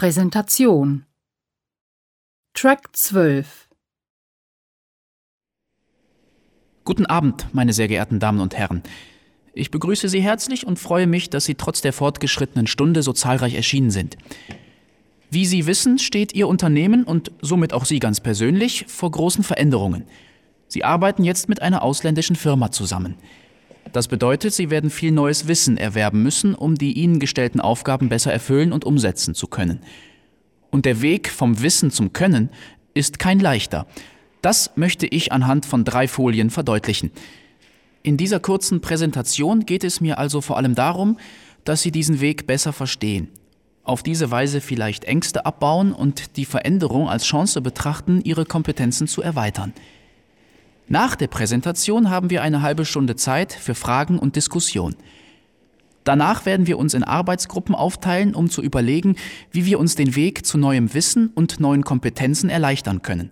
Präsentation Track 12 Guten Abend, meine sehr geehrten Damen und Herren. Ich begrüße Sie herzlich und freue mich, dass Sie trotz der fortgeschrittenen Stunde so zahlreich erschienen sind. Wie Sie wissen, steht Ihr Unternehmen und somit auch Sie ganz persönlich vor großen Veränderungen. Sie arbeiten jetzt mit einer ausländischen Firma zusammen. Das bedeutet, Sie werden viel neues Wissen erwerben müssen, um die Ihnen gestellten Aufgaben besser erfüllen und umsetzen zu können. Und der Weg vom Wissen zum Können ist kein leichter. Das möchte ich anhand von drei Folien verdeutlichen. In dieser kurzen Präsentation geht es mir also vor allem darum, dass Sie diesen Weg besser verstehen. Auf diese Weise vielleicht Ängste abbauen und die Veränderung als Chance betrachten, Ihre Kompetenzen zu erweitern. Nach der Präsentation haben wir eine halbe Stunde Zeit für Fragen und Diskussion. Danach werden wir uns in Arbeitsgruppen aufteilen, um zu überlegen, wie wir uns den Weg zu neuem Wissen und neuen Kompetenzen erleichtern können.